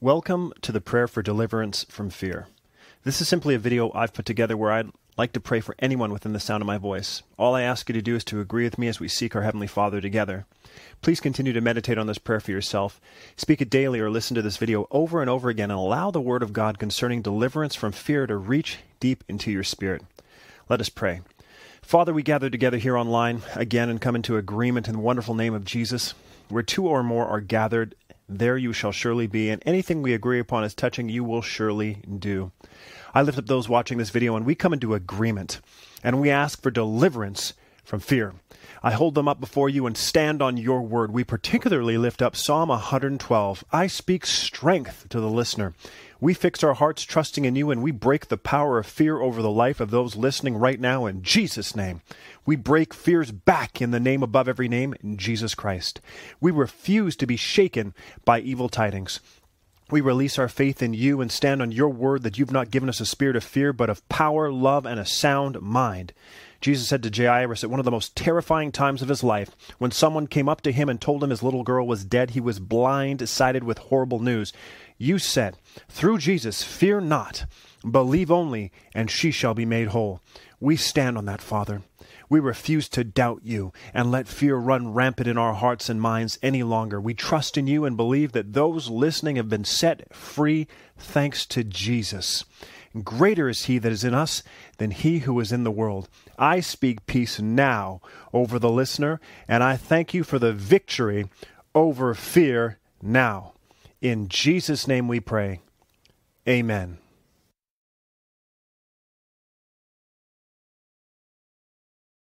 Welcome to the prayer for deliverance from fear. This is simply a video I've put together where I'd like to pray for anyone within the sound of my voice. All I ask you to do is to agree with me as we seek our Heavenly Father together. Please continue to meditate on this prayer for yourself. Speak it daily or listen to this video over and over again and allow the Word of God concerning deliverance from fear to reach deep into your spirit. Let us pray. Father, we gather together here online again and come into agreement in the wonderful name of Jesus. Where two or more are gathered, there you shall surely be, and anything we agree upon as touching you will surely do. I lift up those watching this video, and we come into agreement, and we ask for deliverance from fear. I hold them up before you and stand on your word. We particularly lift up Psalm 112. I speak strength to the listener. We fix our hearts trusting in you and we break the power of fear over the life of those listening right now in Jesus' name. We break fears back in the name above every name, in Jesus Christ. We refuse to be shaken by evil tidings. We release our faith in you and stand on your word that you've not given us a spirit of fear, but of power, love, and a sound mind. Jesus said to Jairus at one of the most terrifying times of his life, when someone came up to him and told him his little girl was dead, he was blindsided with horrible news. You said, Through Jesus, fear not, believe only, and she shall be made whole. We stand on that, Father. We refuse to doubt you and let fear run rampant in our hearts and minds any longer. We trust in you and believe that those listening have been set free thanks to Jesus. Greater is he that is in us than he who is in the world. I speak peace now over the listener, and I thank you for the victory over fear now. In Jesus' name we pray. Amen.